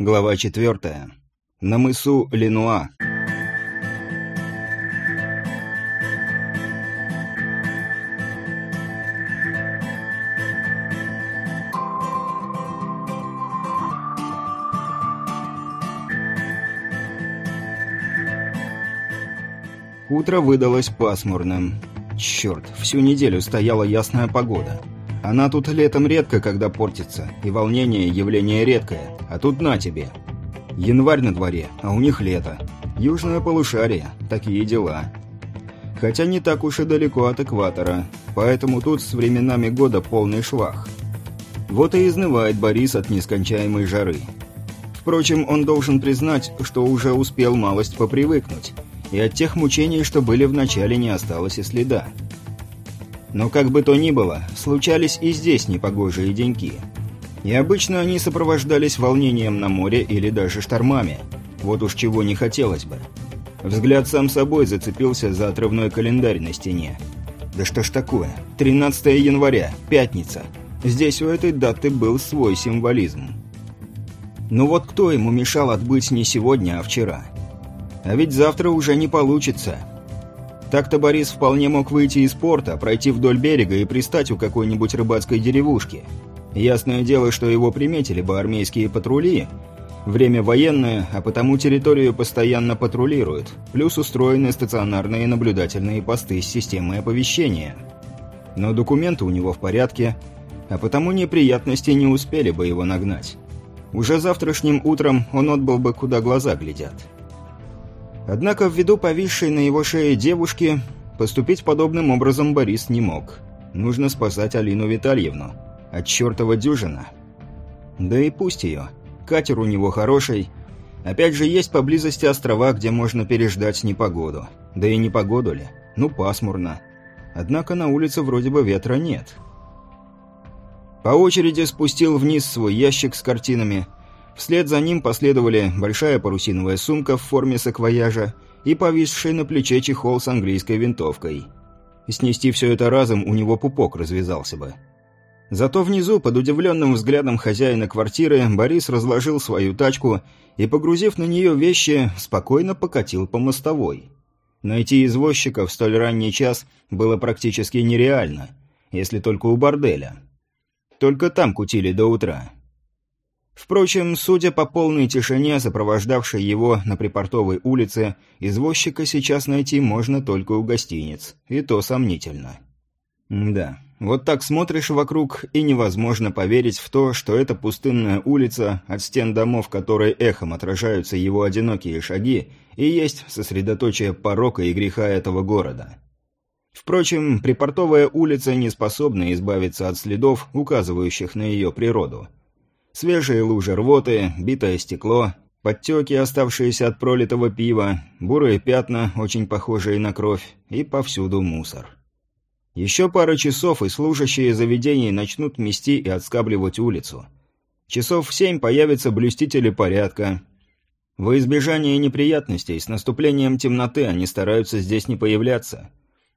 Глава четвертая. На мысу Ленуа. Утро выдалось пасмурным. Черт, всю неделю стояла ясная погода. Она тут летом редко когда портится, и волнение – явление редкое, а тут на тебе. Январь на дворе, а у них лето. Южное полушарие, такие дела. Хотя не так уж и далеко от экватора, поэтому тут с временами года полный швах. Вот и изнывает Борис от нескончаемой жары. Впрочем, он должен признать, что уже успел малость попривыкнуть – и от тех мучений, что были в начале, не осталось и следа. Но как бы то ни было, случались и здесь непогожие деньки. И обычно они сопровождались волнением на море или даже штормами. Вот уж чего не хотелось бы. Взгляд сам собой зацепился за отрывной календарь на стене. Да что ж такое? 13 января, пятница. Здесь у этой даты был свой символизм. Ну вот кто ему мешал отбыть не сегодня, а вчера? А ведь завтра уже не получится. Так-то Борис вполне мог выйти из порта, пройти вдоль берега и пристать у какой-нибудь рыбацкой деревушки. Ясное дело, что его приметили бы армейские патрули. Время военное, а потому территорию постоянно патрулируют. Плюс устроены стационарные наблюдательные посты с системой оповещения. Но документы у него в порядке, а потому неприятности не успели бы его нагнать. Уже завтрашним утром он отбыл бы, куда глаза глядят. Однако ввиду повисшей на его шее девушки, поступить подобным образом Борис не мог. Нужно спасать Алину Витальевну. От чертова дюжина. Да и пусть ее. Катер у него хороший. Опять же, есть поблизости острова, где можно переждать непогоду. Да и непогоду ли? Ну, пасмурно. Однако на улице вроде бы ветра нет. По очереди спустил вниз свой ящик с картинами – Вслед за ним последовали большая парусиновая сумка в форме саквояжа и повисший на плече чехол с английской винтовкой. Снести все это разом у него пупок развязался бы. Зато внизу, под удивленным взглядом хозяина квартиры, Борис разложил свою тачку и, погрузив на нее вещи, спокойно покатил по мостовой. Найти извозчика в столь ранний час было практически нереально, если только у борделя. Только там кутили до утра. Впрочем, судя по полной тишине, сопровождавшей его на припортовой улице, извозчика сейчас найти можно только у гостиниц, и то сомнительно. Да, вот так смотришь вокруг, и невозможно поверить в то, что эта пустынная улица, от стен домов которой эхом отражаются его одинокие шаги, и есть сосредоточие порока и греха этого города. Впрочем, припортовая улица не способна избавиться от следов, указывающих на ее природу – Свежие лужи рвоты, битое стекло, подтеки, оставшиеся от пролитого пива, бурые пятна, очень похожие на кровь, и повсюду мусор. Еще пара часов, и служащие заведений начнут мести и отскабливать улицу. Часов в семь появятся блюстители порядка. Во избежание неприятностей с наступлением темноты они стараются здесь не появляться.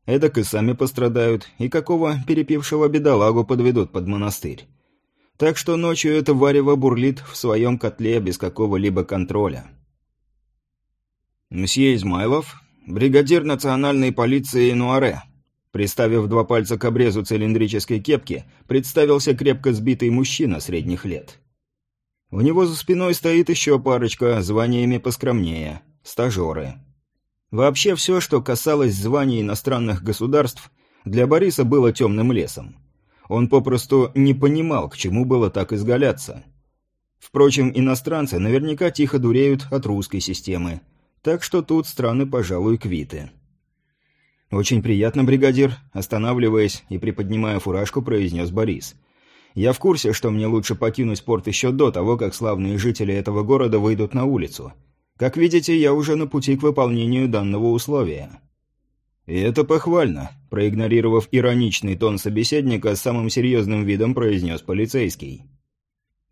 Эдак и сами пострадают, и какого перепившего бедолагу подведут под монастырь. Так что ночью это варево бурлит в своем котле без какого-либо контроля. «Мсье Измайлов, бригадир национальной полиции Нуаре», Приставив два пальца к обрезу цилиндрической кепки, представился крепко сбитый мужчина средних лет. У него за спиной стоит еще парочка, званиями поскромнее – стажеры. Вообще все, что касалось званий иностранных государств, для Бориса было темным лесом. Он попросту не понимал, к чему было так изгаляться. Впрочем, иностранцы наверняка тихо дуреют от русской системы, так что тут страны, пожалуй, квиты. «Очень приятно, бригадир», – останавливаясь и приподнимая фуражку, произнес Борис. «Я в курсе, что мне лучше покинуть порт еще до того, как славные жители этого города выйдут на улицу. Как видите, я уже на пути к выполнению данного условия». «И это похвально», – проигнорировав ироничный тон собеседника, самым серьезным видом произнес полицейский.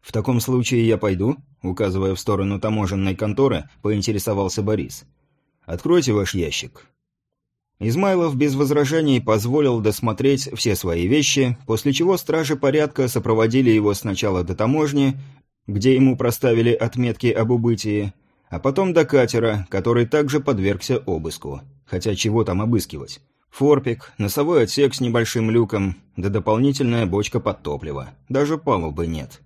«В таком случае я пойду?» – указывая в сторону таможенной конторы, поинтересовался Борис. «Откройте ваш ящик». Измайлов без возражений позволил досмотреть все свои вещи, после чего стражи порядка сопроводили его сначала до таможни, где ему проставили отметки об убытии, а потом до катера, который также подвергся обыску. Хотя чего там обыскивать? Форпик, носовой отсек с небольшим люком, да дополнительная бочка под топливо. Даже палубы нет.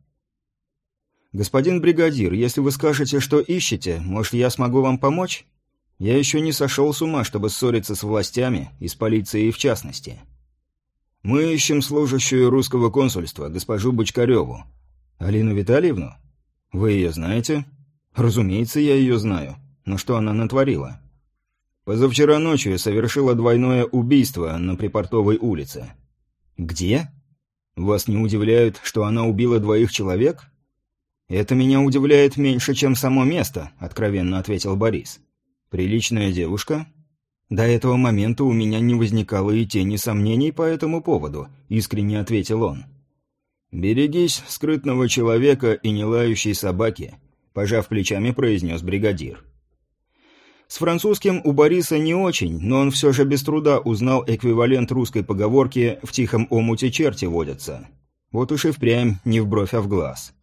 «Господин бригадир, если вы скажете, что ищете, может, я смогу вам помочь? Я еще не сошел с ума, чтобы ссориться с властями, и с полицией в частности». «Мы ищем служащую русского консульства, госпожу Бочкареву». «Алину Витальевну? Вы ее знаете?» «Разумеется, я ее знаю. Но что она натворила?» «Позавчера ночью совершила двойное убийство на Припортовой улице». «Где?» «Вас не удивляет, что она убила двоих человек?» «Это меня удивляет меньше, чем само место», — откровенно ответил Борис. «Приличная девушка?» «До этого момента у меня не возникало и тени сомнений по этому поводу», — искренне ответил он. «Берегись скрытного человека и нелающей собаки», — пожав плечами, произнес бригадир. С французским у Бориса не очень, но он все же без труда узнал эквивалент русской поговорки «в тихом омуте черти водятся». Вот уж и впрямь не в бровь, а в глаз.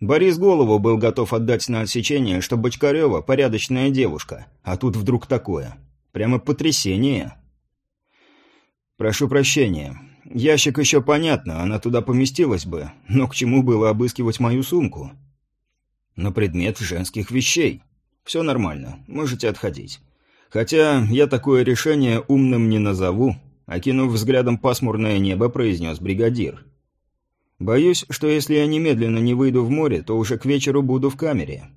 Борис голову был готов отдать на отсечение, что Бочкарева – порядочная девушка, а тут вдруг такое. Прямо потрясение. «Прошу прощения. Ящик еще понятно, она туда поместилась бы, но к чему было обыскивать мою сумку?» «На предмет женских вещей. Все нормально, можете отходить. Хотя я такое решение умным не назову», – окинув взглядом пасмурное небо, произнес бригадир. Боюсь, что если я немедленно не выйду в море, то уже к вечеру буду в камере.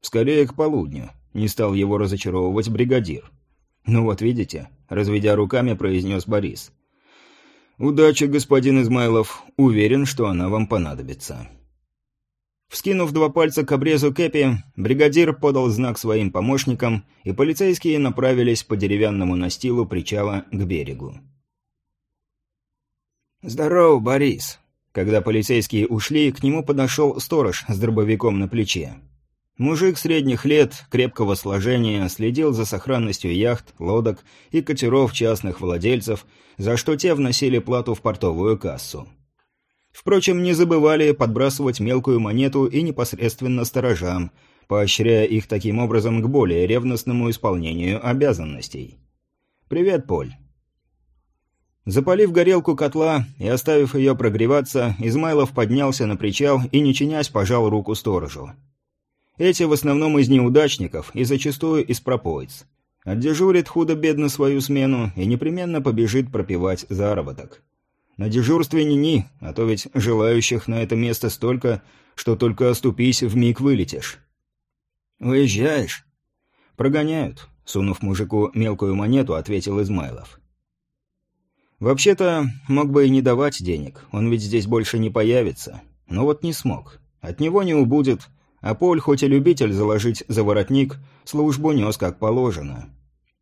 Скорее к полудню. Не стал его разочаровывать бригадир. Ну вот видите, разведя руками, произнес Борис. Удачи, господин Измайлов. Уверен, что она вам понадобится. Вскинув два пальца к обрезу кепи, бригадир подал знак своим помощникам, и полицейские направились по деревянному настилу причала к берегу. «Здорово, Борис!» Когда полицейские ушли, к нему подошел сторож с дробовиком на плече. Мужик средних лет, крепкого сложения, следил за сохранностью яхт, лодок и катеров частных владельцев, за что те вносили плату в портовую кассу. Впрочем, не забывали подбрасывать мелкую монету и непосредственно сторожам, поощряя их таким образом к более ревностному исполнению обязанностей. «Привет, Поль. Запалив горелку котла и оставив ее прогреваться, Измайлов поднялся на причал и, не чинясь, пожал руку сторожу. Эти в основном из неудачников и зачастую из пропоиц. Отдежурит худо-бедно свою смену и непременно побежит пропивать заработок. На дежурстве ни-ни, а то ведь желающих на это место столько, что только оступись, в миг вылетишь. «Уезжаешь?» «Прогоняют», — сунув мужику мелкую монету, ответил Измайлов. Вообще-то, мог бы и не давать денег, он ведь здесь больше не появится. Но вот не смог. От него не убудет, а Поль, хоть и любитель заложить за воротник, службу нес как положено.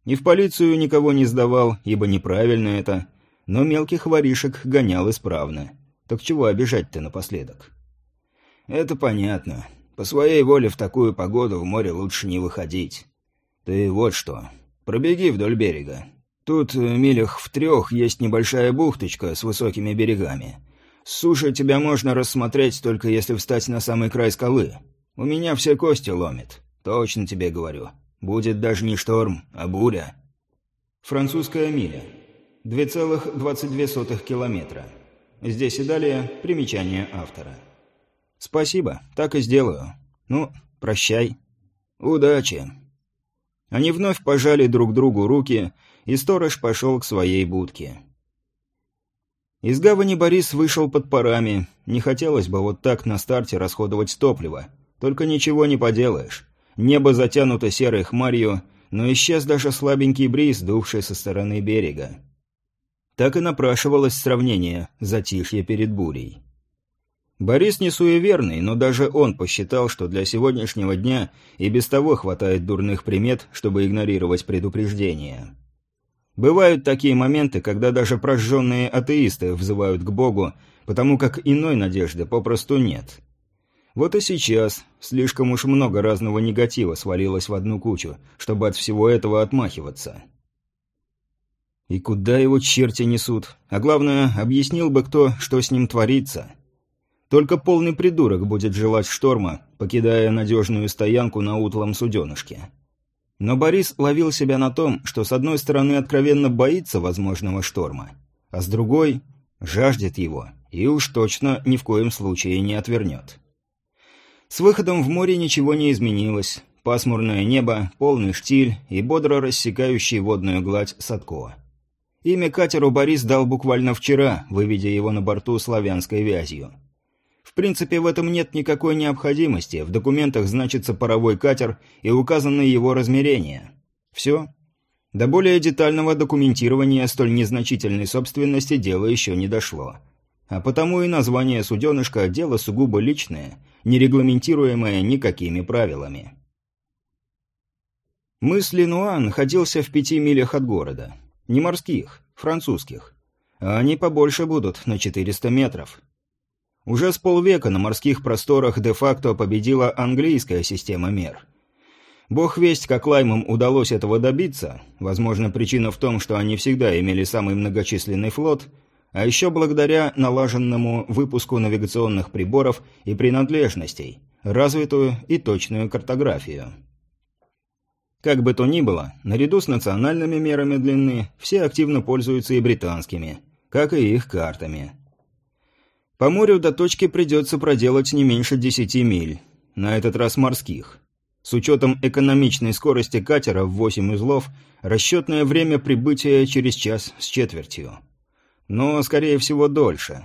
И в полицию никого не сдавал, ибо неправильно это, но мелких воришек гонял исправно. Так чего обижать-то напоследок? Это понятно. По своей воле в такую погоду в море лучше не выходить. Ты вот что, пробеги вдоль берега. Тут, э, милях в трех, есть небольшая бухточка с высокими берегами. С суши тебя можно рассмотреть, только если встать на самый край скалы. У меня все кости ломит. Точно тебе говорю. Будет даже не шторм, а буря. Французская миля. 2,22 километра. Здесь и далее примечание автора. Спасибо, так и сделаю. Ну, прощай. Удачи. Они вновь пожали друг другу руки и сторож пошел к своей будке. Из гавани Борис вышел под парами. Не хотелось бы вот так на старте расходовать топливо. Только ничего не поделаешь. Небо затянуто серой хмарью, но исчез даже слабенький бриз, дувший со стороны берега. Так и напрашивалось сравнение затишье перед бурей. Борис не суеверный, но даже он посчитал, что для сегодняшнего дня и без того хватает дурных примет, чтобы игнорировать предупреждения. Бывают такие моменты, когда даже прожженные атеисты взывают к Богу, потому как иной надежды попросту нет. Вот и сейчас слишком уж много разного негатива свалилось в одну кучу, чтобы от всего этого отмахиваться. И куда его черти несут? А главное, объяснил бы кто, что с ним творится. Только полный придурок будет желать шторма, покидая надежную стоянку на утлом суденышке. Но Борис ловил себя на том, что с одной стороны откровенно боится возможного шторма, а с другой жаждет его и уж точно ни в коем случае не отвернет. С выходом в море ничего не изменилось. Пасмурное небо, полный штиль и бодро рассекающий водную гладь Садко. Имя катеру Борис дал буквально вчера, выведя его на борту славянской вязью. В принципе, в этом нет никакой необходимости. В документах значится паровой катер и указаны его размерения. Все. До более детального документирования столь незначительной собственности дело еще не дошло. А потому и название суденышка – дело сугубо личное, не регламентируемое никакими правилами. Мыс Ленуа находился в пяти милях от города. Не морских, французских. Они побольше будут, на 400 метров. Уже с полвека на морских просторах де-факто победила английская система мер. Бог весть, как лаймам удалось этого добиться, возможно, причина в том, что они всегда имели самый многочисленный флот, а еще благодаря налаженному выпуску навигационных приборов и принадлежностей, развитую и точную картографию. Как бы то ни было, наряду с национальными мерами длины, все активно пользуются и британскими, как и их картами – по морю до точки придется проделать не меньше 10 миль, на этот раз морских. С учетом экономичной скорости катера в 8 узлов, расчетное время прибытия через час с четвертью. Но, скорее всего, дольше.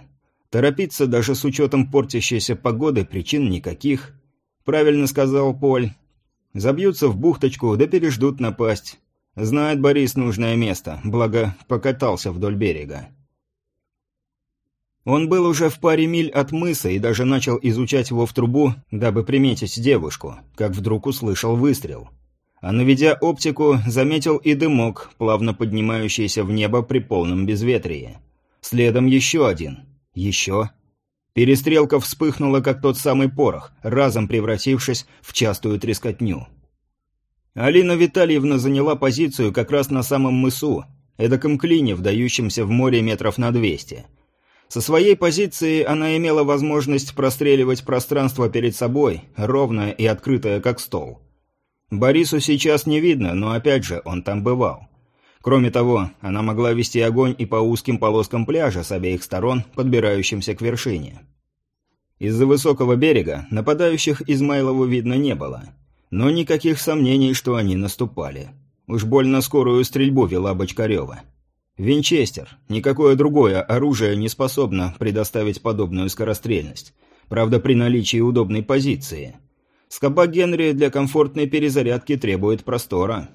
Торопиться даже с учетом портящейся погоды причин никаких. Правильно сказал Поль. Забьются в бухточку, да переждут напасть. Знает Борис нужное место, благо покатался вдоль берега. Он был уже в паре миль от мыса и даже начал изучать его в трубу, дабы приметить девушку, как вдруг услышал выстрел. А наведя оптику, заметил и дымок, плавно поднимающийся в небо при полном безветрии. Следом еще один. Еще. Перестрелка вспыхнула, как тот самый порох, разом превратившись в частую трескотню. Алина Витальевна заняла позицию как раз на самом мысу, эдаком клине, вдающемся в море метров на двести – со своей позиции она имела возможность простреливать пространство перед собой, ровное и открытое, как стол. Борису сейчас не видно, но опять же, он там бывал. Кроме того, она могла вести огонь и по узким полоскам пляжа с обеих сторон, подбирающимся к вершине. Из-за высокого берега нападающих Измайлову видно не было. Но никаких сомнений, что они наступали. Уж больно скорую стрельбу вела Бочкарева. Винчестер. Никакое другое оружие не способно предоставить подобную скорострельность. Правда, при наличии удобной позиции. Скоба Генри для комфортной перезарядки требует простора.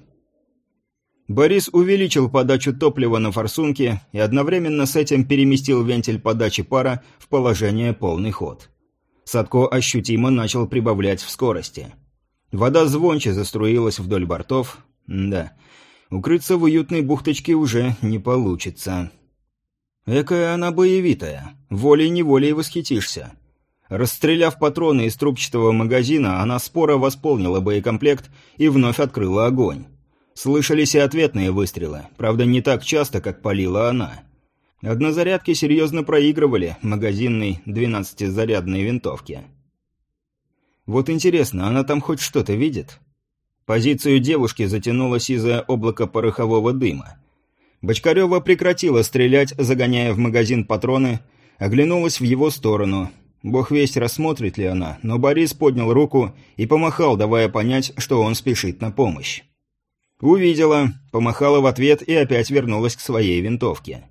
Борис увеличил подачу топлива на форсунке и одновременно с этим переместил вентиль подачи пара в положение полный ход. Садко ощутимо начал прибавлять в скорости. Вода звонче заструилась вдоль бортов. Да, Укрыться в уютной бухточке уже не получится. Экая она боевитая. Волей-неволей восхитишься. Расстреляв патроны из трубчатого магазина, она споро восполнила боекомплект и вновь открыла огонь. Слышались и ответные выстрелы, правда не так часто, как палила она. Однозарядки серьезно проигрывали магазинной 12-зарядной винтовке. Вот интересно, она там хоть что-то видит? Позицию девушки затянуло сизое облако порохового дыма. Бочкарева прекратила стрелять, загоняя в магазин патроны, оглянулась в его сторону. Бог весть, рассмотрит ли она, но Борис поднял руку и помахал, давая понять, что он спешит на помощь. Увидела, помахала в ответ и опять вернулась к своей винтовке.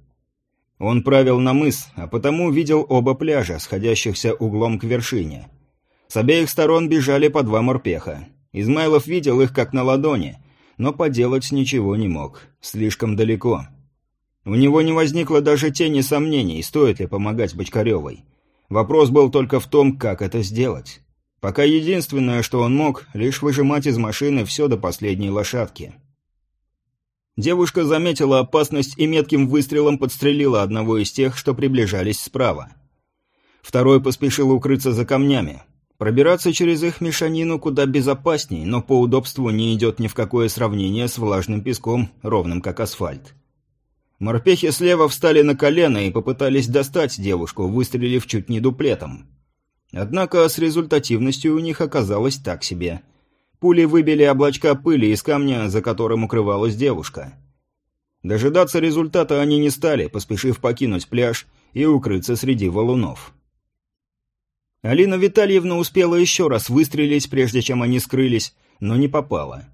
Он правил на мыс, а потому видел оба пляжа, сходящихся углом к вершине. С обеих сторон бежали по два морпеха. Измайлов видел их как на ладони, но поделать ничего не мог. Слишком далеко. У него не возникло даже тени сомнений, стоит ли помогать Бочкаревой. Вопрос был только в том, как это сделать. Пока единственное, что он мог, лишь выжимать из машины все до последней лошадки. Девушка заметила опасность и метким выстрелом подстрелила одного из тех, что приближались справа. Второй поспешил укрыться за камнями. Пробираться через их мешанину куда безопасней, но по удобству не идет ни в какое сравнение с влажным песком, ровным как асфальт. Морпехи слева встали на колено и попытались достать девушку, выстрелив чуть не дуплетом. Однако с результативностью у них оказалось так себе. Пули выбили облачка пыли из камня, за которым укрывалась девушка. Дожидаться результата они не стали, поспешив покинуть пляж и укрыться среди валунов. Алина Витальевна успела еще раз выстрелить, прежде чем они скрылись, но не попала.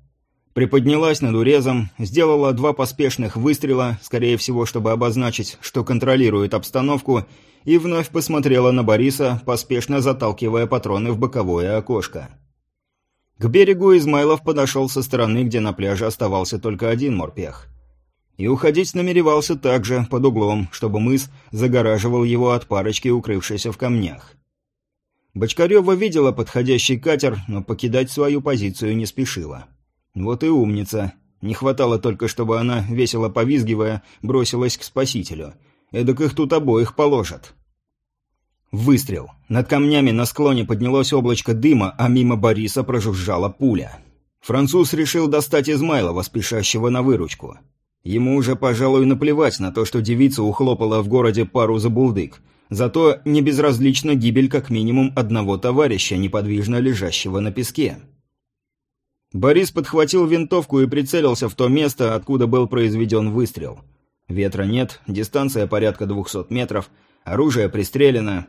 Приподнялась над урезом, сделала два поспешных выстрела, скорее всего, чтобы обозначить, что контролирует обстановку, и вновь посмотрела на Бориса, поспешно заталкивая патроны в боковое окошко. К берегу Измайлов подошел со стороны, где на пляже оставался только один морпех. И уходить намеревался также, под углом, чтобы мыс загораживал его от парочки, укрывшейся в камнях. Бочкарева видела подходящий катер, но покидать свою позицию не спешила. Вот и умница. Не хватало только, чтобы она, весело повизгивая, бросилась к спасителю. Эдак их тут обоих положат. Выстрел. Над камнями на склоне поднялось облачко дыма, а мимо Бориса прожужжала пуля. Француз решил достать Измайлова, спешащего на выручку. Ему уже, пожалуй, наплевать на то, что девица ухлопала в городе пару забулдык – Зато не безразлична гибель как минимум одного товарища, неподвижно лежащего на песке. Борис подхватил винтовку и прицелился в то место, откуда был произведен выстрел. Ветра нет, дистанция порядка 200 метров, оружие пристрелено.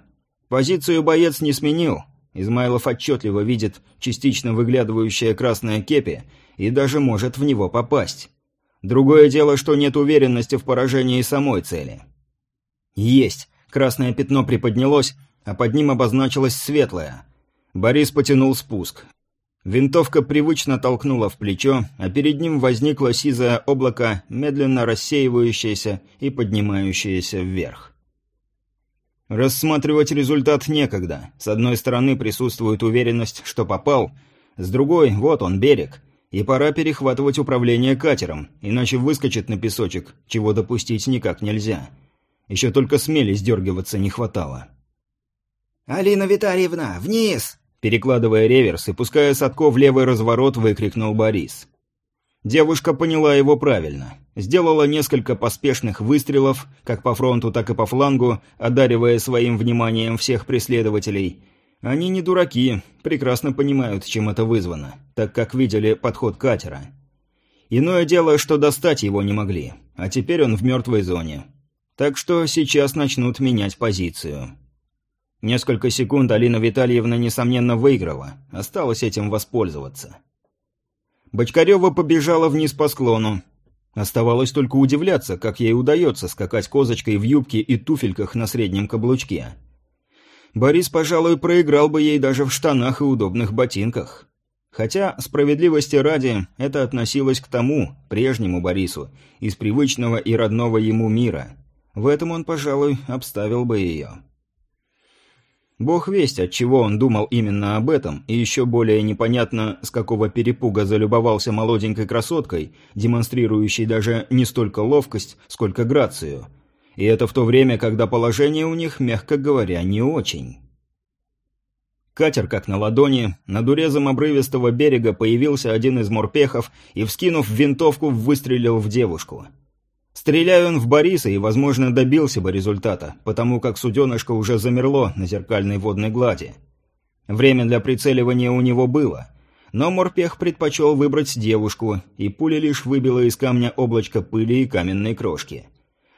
Позицию боец не сменил. Измайлов отчетливо видит частично выглядывающее красное кепи и даже может в него попасть. Другое дело, что нет уверенности в поражении самой цели. Есть! Красное пятно приподнялось, а под ним обозначилось светлое. Борис потянул спуск. Винтовка привычно толкнула в плечо, а перед ним возникло сизое облако, медленно рассеивающееся и поднимающееся вверх. Рассматривать результат некогда. С одной стороны присутствует уверенность, что попал, с другой – вот он, берег, и пора перехватывать управление катером, иначе выскочит на песочек, чего допустить никак нельзя. Еще только смели сдергиваться не хватало. «Алина Витальевна, вниз!» Перекладывая реверс и пуская Садко в левый разворот, выкрикнул Борис. Девушка поняла его правильно. Сделала несколько поспешных выстрелов, как по фронту, так и по флангу, одаривая своим вниманием всех преследователей. Они не дураки, прекрасно понимают, чем это вызвано, так как видели подход катера. Иное дело, что достать его не могли, а теперь он в мертвой зоне. Так что сейчас начнут менять позицию. Несколько секунд Алина Витальевна, несомненно, выиграла. Осталось этим воспользоваться. Бочкарева побежала вниз по склону. Оставалось только удивляться, как ей удается скакать козочкой в юбке и туфельках на среднем каблучке. Борис, пожалуй, проиграл бы ей даже в штанах и удобных ботинках. Хотя, справедливости ради, это относилось к тому, прежнему Борису, из привычного и родного ему мира. В этом он, пожалуй, обставил бы ее. Бог весть, от чего он думал именно об этом, и еще более непонятно, с какого перепуга залюбовался молоденькой красоткой, демонстрирующей даже не столько ловкость, сколько грацию. И это в то время, когда положение у них, мягко говоря, не очень. Катер как на ладони, над урезом обрывистого берега появился один из морпехов и, вскинув винтовку, выстрелил в девушку. Стреляя он в Бориса и, возможно, добился бы результата, потому как суденышко уже замерло на зеркальной водной глади. Время для прицеливания у него было, но морпех предпочел выбрать девушку, и пуля лишь выбила из камня облачко пыли и каменной крошки.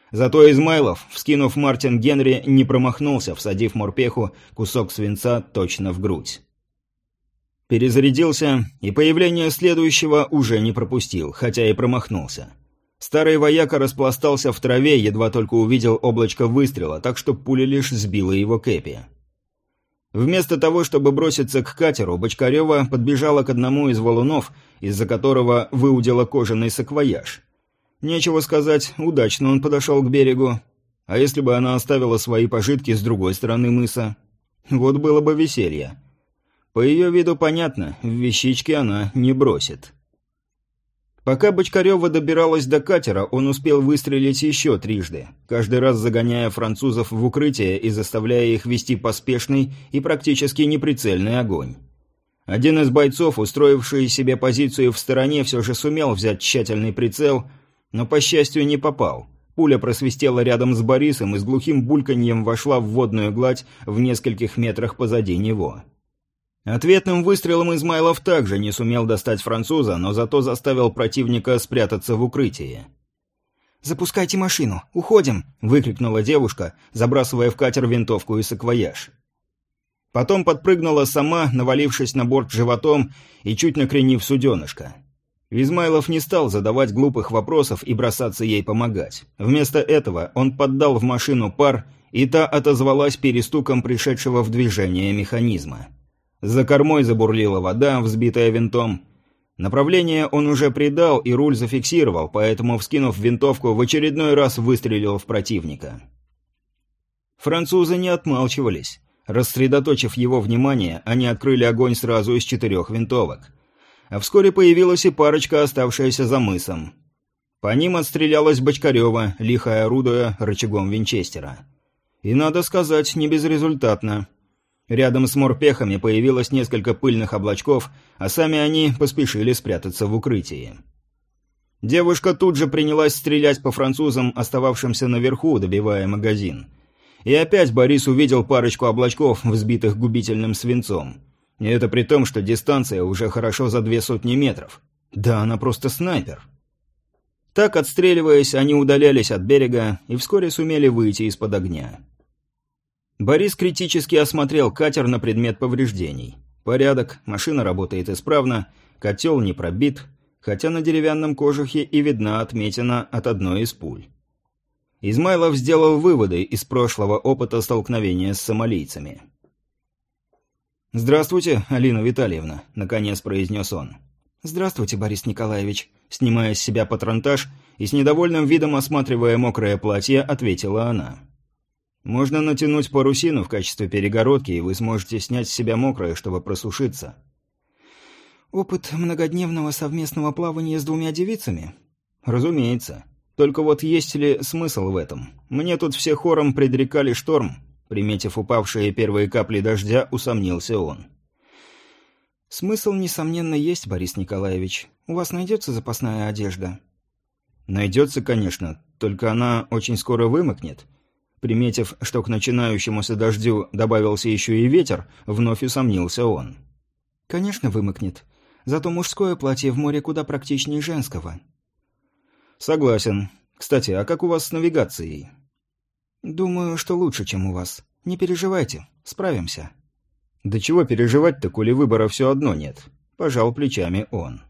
Зато Измайлов, вскинув Мартин Генри, не промахнулся, всадив морпеху кусок свинца точно в грудь. Перезарядился, и появление следующего уже не пропустил, хотя и промахнулся. Старый вояка распластался в траве, едва только увидел облачко выстрела, так что пуля лишь сбила его кэпи. Вместо того, чтобы броситься к катеру, Бочкарева подбежала к одному из валунов, из-за которого выудила кожаный саквояж. Нечего сказать, удачно он подошел к берегу. А если бы она оставила свои пожитки с другой стороны мыса? Вот было бы веселье. По ее виду понятно, в вещички она не бросит. Пока Бочкарева добиралась до катера, он успел выстрелить еще трижды, каждый раз загоняя французов в укрытие и заставляя их вести поспешный и практически неприцельный огонь. Один из бойцов, устроивший себе позицию в стороне, все же сумел взять тщательный прицел, но, по счастью, не попал. пуля просвистела рядом с Борисом и с глухим бульканьем вошла в водную гладь в нескольких метрах позади него. Ответным выстрелом Измайлов также не сумел достать француза, но зато заставил противника спрятаться в укрытии. «Запускайте машину! Уходим!» – выкрикнула девушка, забрасывая в катер винтовку и саквояж. Потом подпрыгнула сама, навалившись на борт животом и чуть накренив суденышко. Измайлов не стал задавать глупых вопросов и бросаться ей помогать. Вместо этого он поддал в машину пар, и та отозвалась перестуком пришедшего в движение механизма. За кормой забурлила вода, взбитая винтом. Направление он уже придал и руль зафиксировал, поэтому, вскинув винтовку, в очередной раз выстрелил в противника. Французы не отмалчивались. Рассредоточив его внимание, они открыли огонь сразу из четырех винтовок. А вскоре появилась и парочка, оставшаяся за мысом. По ним отстрелялась Бочкарева, лихо орудуя рычагом винчестера. И, надо сказать, не безрезультатно. Рядом с морпехами появилось несколько пыльных облачков, а сами они поспешили спрятаться в укрытии. Девушка тут же принялась стрелять по французам, остававшимся наверху, добивая магазин. И опять Борис увидел парочку облачков, взбитых губительным свинцом. И это при том, что дистанция уже хорошо за две сотни метров. Да, она просто снайпер. Так, отстреливаясь, они удалялись от берега и вскоре сумели выйти из-под огня. Борис критически осмотрел катер на предмет повреждений. Порядок, машина работает исправно, котел не пробит, хотя на деревянном кожухе и видна отметина от одной из пуль. Измайлов сделал выводы из прошлого опыта столкновения с сомалийцами. «Здравствуйте, Алина Витальевна», — наконец произнес он. «Здравствуйте, Борис Николаевич», — снимая с себя патронтаж и с недовольным видом осматривая мокрое платье, ответила она. Можно натянуть парусину в качестве перегородки, и вы сможете снять с себя мокрое, чтобы просушиться. Опыт многодневного совместного плавания с двумя девицами? Разумеется. Только вот есть ли смысл в этом? Мне тут все хором предрекали шторм. Приметив упавшие первые капли дождя, усомнился он. Смысл, несомненно, есть, Борис Николаевич. У вас найдется запасная одежда? Найдется, конечно, только она очень скоро вымокнет. Приметив, что к начинающемуся дождю добавился еще и ветер, вновь усомнился он. «Конечно, вымокнет. Зато мужское платье в море куда практичнее женского». «Согласен. Кстати, а как у вас с навигацией?» «Думаю, что лучше, чем у вас. Не переживайте, справимся». «Да чего переживать-то, коли выбора все одно нет?» – пожал плечами он.